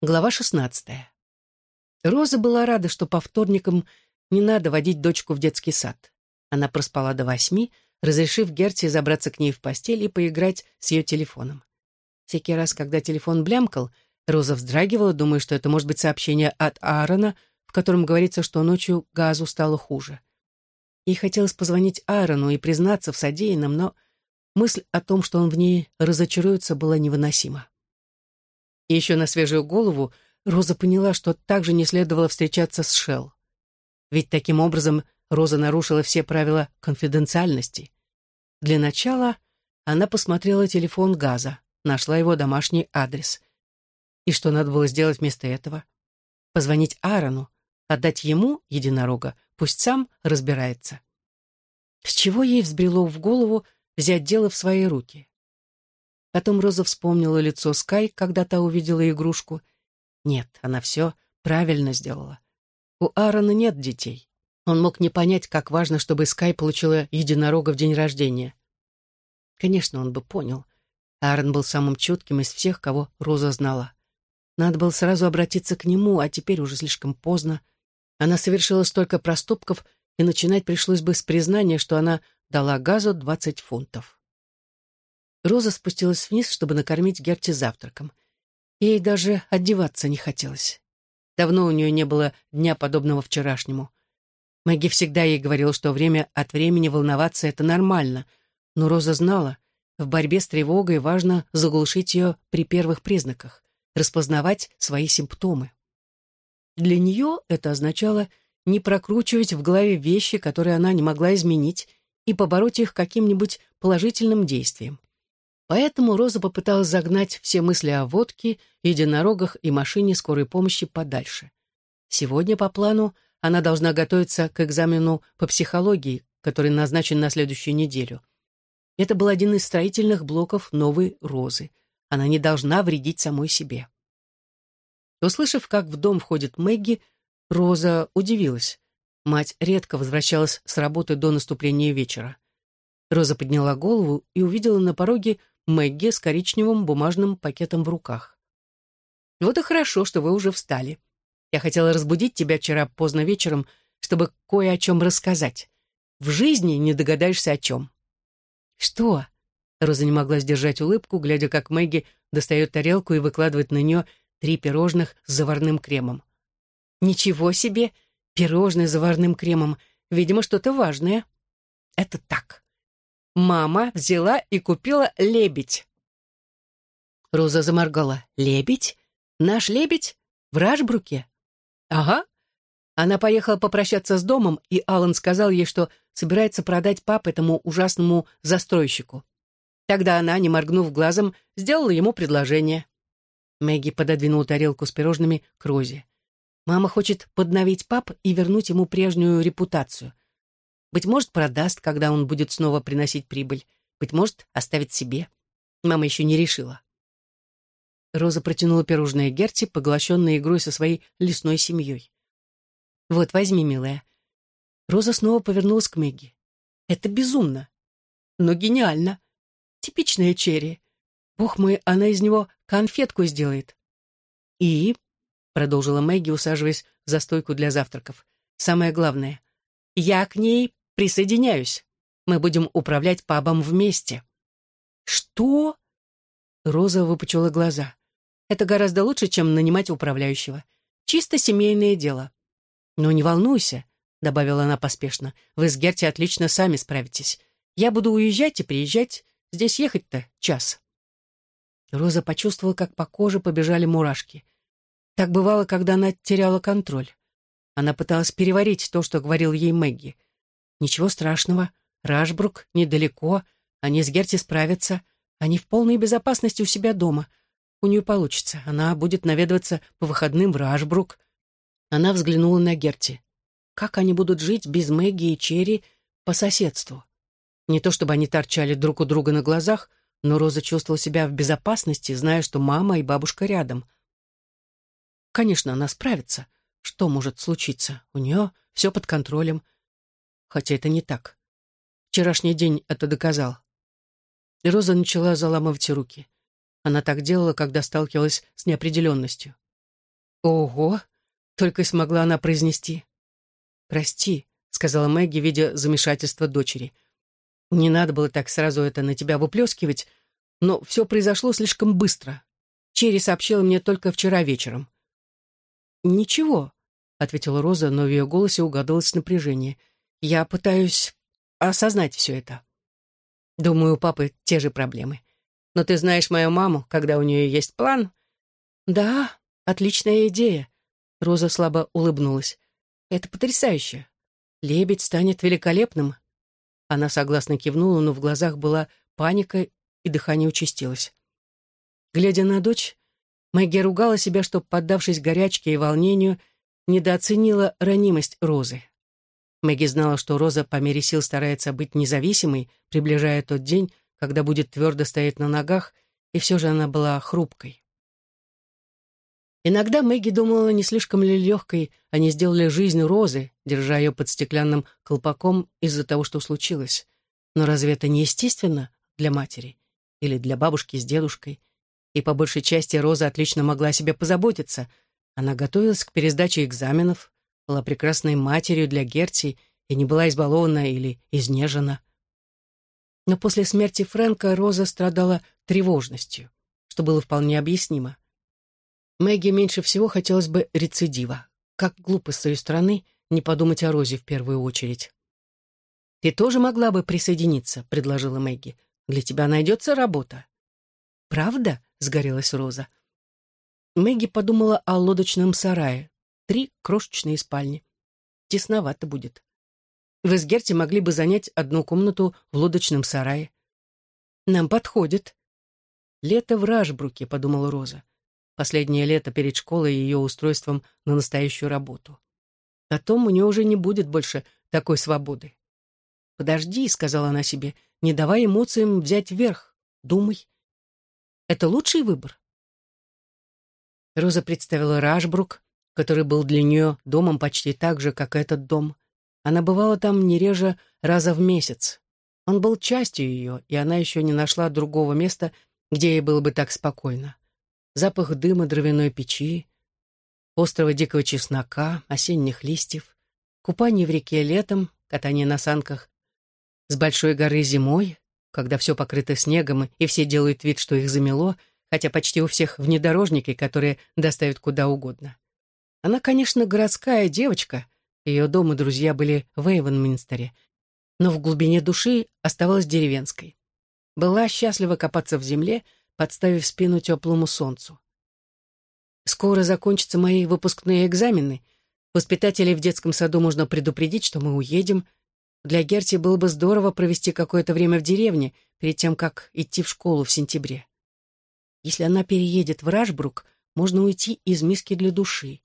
Глава шестнадцатая. Роза была рада, что по вторникам не надо водить дочку в детский сад. Она проспала до восьми, разрешив Герти забраться к ней в постель и поиграть с ее телефоном. Всякий раз, когда телефон блямкал, Роза вздрагивала, думая, что это может быть сообщение от Аарона, в котором говорится, что ночью газу стало хуже. Ей хотелось позвонить Аарону и признаться в содеянном, но мысль о том, что он в ней разочаруется, была невыносима. И еще на свежую голову Роза поняла, что также не следовало встречаться с Шелл. Ведь таким образом Роза нарушила все правила конфиденциальности. Для начала она посмотрела телефон Газа, нашла его домашний адрес. И что надо было сделать вместо этого? Позвонить Аарону, отдать ему единорога, пусть сам разбирается. С чего ей взбрело в голову взять дело в свои руки? Потом Роза вспомнила лицо Скай, когда та увидела игрушку. Нет, она все правильно сделала. У Аарона нет детей. Он мог не понять, как важно, чтобы Скай получила единорога в день рождения. Конечно, он бы понял. Аарон был самым чутким из всех, кого Роза знала. Надо было сразу обратиться к нему, а теперь уже слишком поздно. Она совершила столько проступков, и начинать пришлось бы с признания, что она дала газу двадцать фунтов. Роза спустилась вниз, чтобы накормить Герти завтраком. Ей даже одеваться не хотелось. Давно у нее не было дня, подобного вчерашнему. Мэгги всегда ей говорила, что время от времени волноваться — это нормально, но Роза знала, в борьбе с тревогой важно заглушить ее при первых признаках, распознавать свои симптомы. Для нее это означало не прокручивать в голове вещи, которые она не могла изменить, и побороть их каким-нибудь положительным действием. Поэтому Роза попыталась загнать все мысли о водке, единорогах и машине скорой помощи подальше. Сегодня по плану она должна готовиться к экзамену по психологии, который назначен на следующую неделю. Это был один из строительных блоков новой Розы. Она не должна вредить самой себе. Услышав, как в дом входит Мэгги, Роза удивилась. Мать редко возвращалась с работы до наступления вечера. Роза подняла голову и увидела на пороге Мэгги с коричневым бумажным пакетом в руках. «Вот и хорошо, что вы уже встали. Я хотела разбудить тебя вчера поздно вечером, чтобы кое о чем рассказать. В жизни не догадаешься о чем». «Что?» Роза не могла сдержать улыбку, глядя, как Мэгги достает тарелку и выкладывает на нее три пирожных с заварным кремом. «Ничего себе! Пирожные с заварным кремом! Видимо, что-то важное». «Это так мама взяла и купила лебедь. Роза заморгала. «Лебедь? Наш лебедь? В Рашбруке?» «Ага». Она поехала попрощаться с домом, и Алан сказал ей, что собирается продать пап этому ужасному застройщику. Тогда она, не моргнув глазом, сделала ему предложение. Мэгги пододвинула тарелку с пирожными к Розе. Мама хочет подновить пап и вернуть ему прежнюю репутацию. Быть может, продаст, когда он будет снова приносить прибыль. Быть может, оставит себе. Мама еще не решила. Роза протянула пирожное Герти, поглощенное игрой со своей лесной семьей. «Вот, возьми, милая». Роза снова повернулась к Мэгги. «Это безумно, но гениально. Типичная черри. Бог мой, она из него конфетку сделает». «И?» — продолжила Мэгги, усаживаясь за стойку для завтраков. «Самое главное. Я к ней Присоединяюсь. Мы будем управлять пабом вместе». «Что?» Роза выпучила глаза. «Это гораздо лучше, чем нанимать управляющего. Чисто семейное дело». «Но не волнуйся», — добавила она поспешно. «Вы с Герти отлично сами справитесь. Я буду уезжать и приезжать. Здесь ехать-то час». Роза почувствовала, как по коже побежали мурашки. Так бывало, когда она теряла контроль. Она пыталась переварить то, что говорил ей Мэгги. Ничего страшного. Рашбрук недалеко. Они с Герти справятся. Они в полной безопасности у себя дома. У нее получится. Она будет наведываться по выходным в Рашбрук. Она взглянула на Герти. Как они будут жить без Мэгги и Черри по соседству? Не то чтобы они торчали друг у друга на глазах, но Роза чувствовала себя в безопасности, зная, что мама и бабушка рядом. Конечно, она справится. Что может случиться? У нее все под контролем хотя это не так. Вчерашний день это доказал. И Роза начала заламывать руки. Она так делала, когда сталкивалась с неопределенностью. Ого! Только смогла она произнести. Прости, сказала Мэгги, видя замешательство дочери. Не надо было так сразу это на тебя выплескивать, но все произошло слишком быстро. Черри сообщила мне только вчера вечером. «Ничего», — ответила Роза, но в ее голосе угадалось напряжение. «Я пытаюсь осознать все это. Думаю, у папы те же проблемы. Но ты знаешь мою маму, когда у нее есть план?» «Да, отличная идея», — Роза слабо улыбнулась. «Это потрясающе. Лебедь станет великолепным». Она согласно кивнула, но в глазах была паника, и дыхание участилось. Глядя на дочь, Мэгги ругала себя, что, поддавшись горячке и волнению, недооценила ранимость Розы. Мэгги знала, что Роза по мере сил старается быть независимой, приближая тот день, когда будет твердо стоять на ногах, и все же она была хрупкой. Иногда Мэгги думала, не слишком ли легкой они сделали жизнь Розы, держа ее под стеклянным колпаком из-за того, что случилось. Но разве это не естественно для матери? Или для бабушки с дедушкой? И по большей части Роза отлично могла о себе позаботиться. Она готовилась к пересдаче экзаменов, была прекрасной матерью для Герти и не была избалована или изнежена. Но после смерти Фрэнка Роза страдала тревожностью, что было вполне объяснимо. Мэгги меньше всего хотелось бы рецидива. Как глупо с ее стороны не подумать о Розе в первую очередь. «Ты тоже могла бы присоединиться», — предложила Мэгги. «Для тебя найдется работа». «Правда?» — сгорелась Роза. Мэгги подумала о лодочном сарае. Три крошечные спальни. Тесновато будет. Вы с Герти могли бы занять одну комнату в лодочном сарае. Нам подходит. Лето в Ражбруке, подумала Роза. Последнее лето перед школой и ее устройством на настоящую работу. Потом у нее уже не будет больше такой свободы. «Подожди», — сказала она себе, — «не давай эмоциям взять верх. Думай. Это лучший выбор?» Роза представила Рашбрук, который был для нее домом почти так же, как этот дом. Она бывала там не реже раза в месяц. Он был частью ее, и она еще не нашла другого места, где ей было бы так спокойно. Запах дыма дровяной печи, острого дикого чеснока, осенних листьев, купание в реке летом, катание на санках с большой горы зимой, когда все покрыто снегом, и все делают вид, что их замело, хотя почти у всех внедорожники, которые доставят куда угодно. Она, конечно, городская девочка, ее дом и друзья были в Эйвенминстере, но в глубине души оставалась деревенской. Была счастлива копаться в земле, подставив спину теплому солнцу. Скоро закончатся мои выпускные экзамены. Воспитателей в детском саду можно предупредить, что мы уедем. Для Герти было бы здорово провести какое-то время в деревне, перед тем, как идти в школу в сентябре. Если она переедет в Рашбрук, можно уйти из миски для души.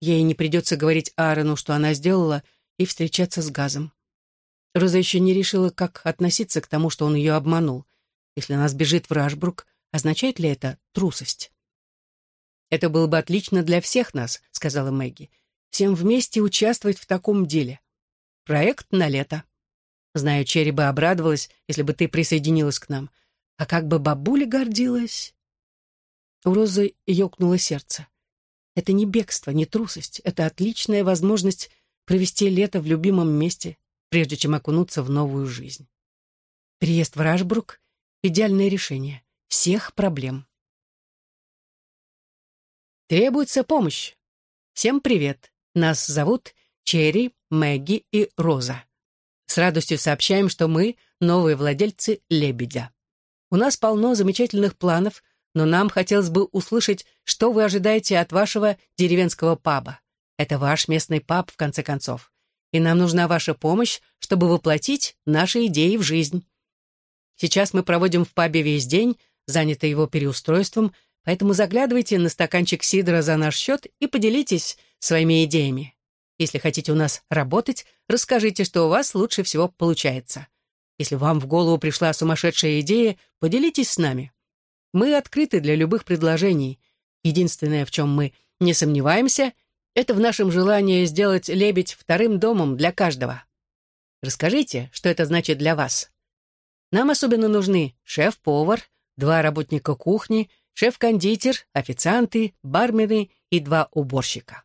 Ей не придется говорить Аарону, что она сделала, и встречаться с газом. Роза еще не решила, как относиться к тому, что он ее обманул. Если она сбежит в Рашбрук, означает ли это трусость? «Это было бы отлично для всех нас», — сказала Мэгги. «Всем вместе участвовать в таком деле. Проект на лето. Знаю, Черри бы обрадовалась, если бы ты присоединилась к нам. А как бы бабуля гордилась!» У Розы ёкнуло сердце. Это не бегство, не трусость. Это отличная возможность провести лето в любимом месте, прежде чем окунуться в новую жизнь. Приезд в Рашбрук — идеальное решение всех проблем. Требуется помощь. Всем привет. Нас зовут Черри, Мэгги и Роза. С радостью сообщаем, что мы новые владельцы «Лебедя». У нас полно замечательных планов но нам хотелось бы услышать, что вы ожидаете от вашего деревенского паба. Это ваш местный паб, в конце концов. И нам нужна ваша помощь, чтобы воплотить наши идеи в жизнь. Сейчас мы проводим в пабе весь день, заняты его переустройством, поэтому заглядывайте на стаканчик сидра за наш счет и поделитесь своими идеями. Если хотите у нас работать, расскажите, что у вас лучше всего получается. Если вам в голову пришла сумасшедшая идея, поделитесь с нами. Мы открыты для любых предложений. Единственное, в чем мы не сомневаемся, это в нашем желании сделать лебедь вторым домом для каждого. Расскажите, что это значит для вас. Нам особенно нужны шеф-повар, два работника кухни, шеф-кондитер, официанты, бармены и два уборщика.